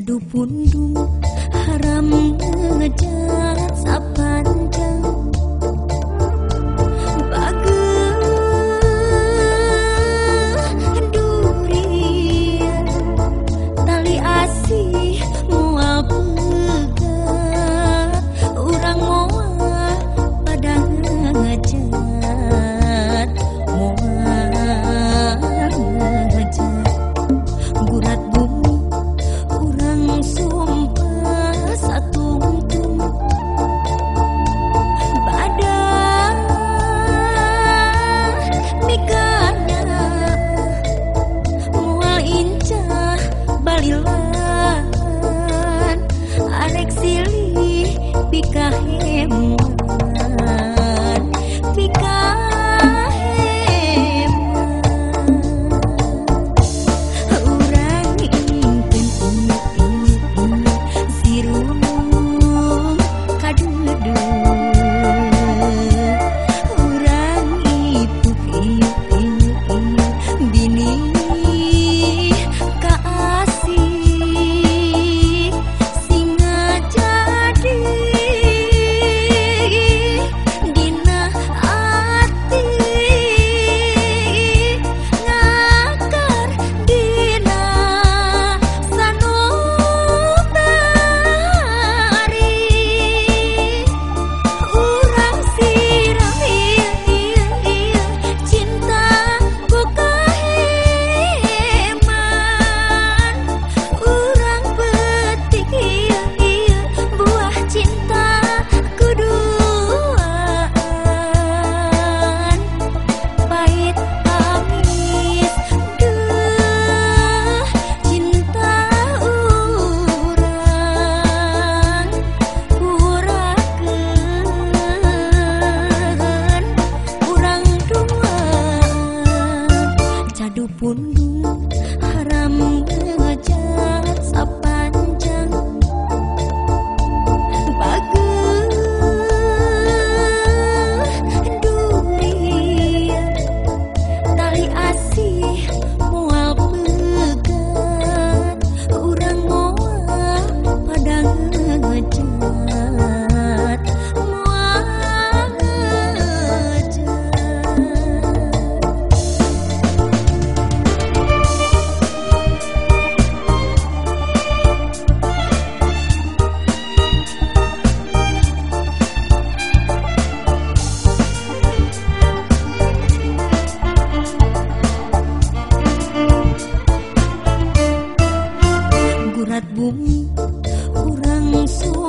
Adu pundung haram ngejar sapan kurang suka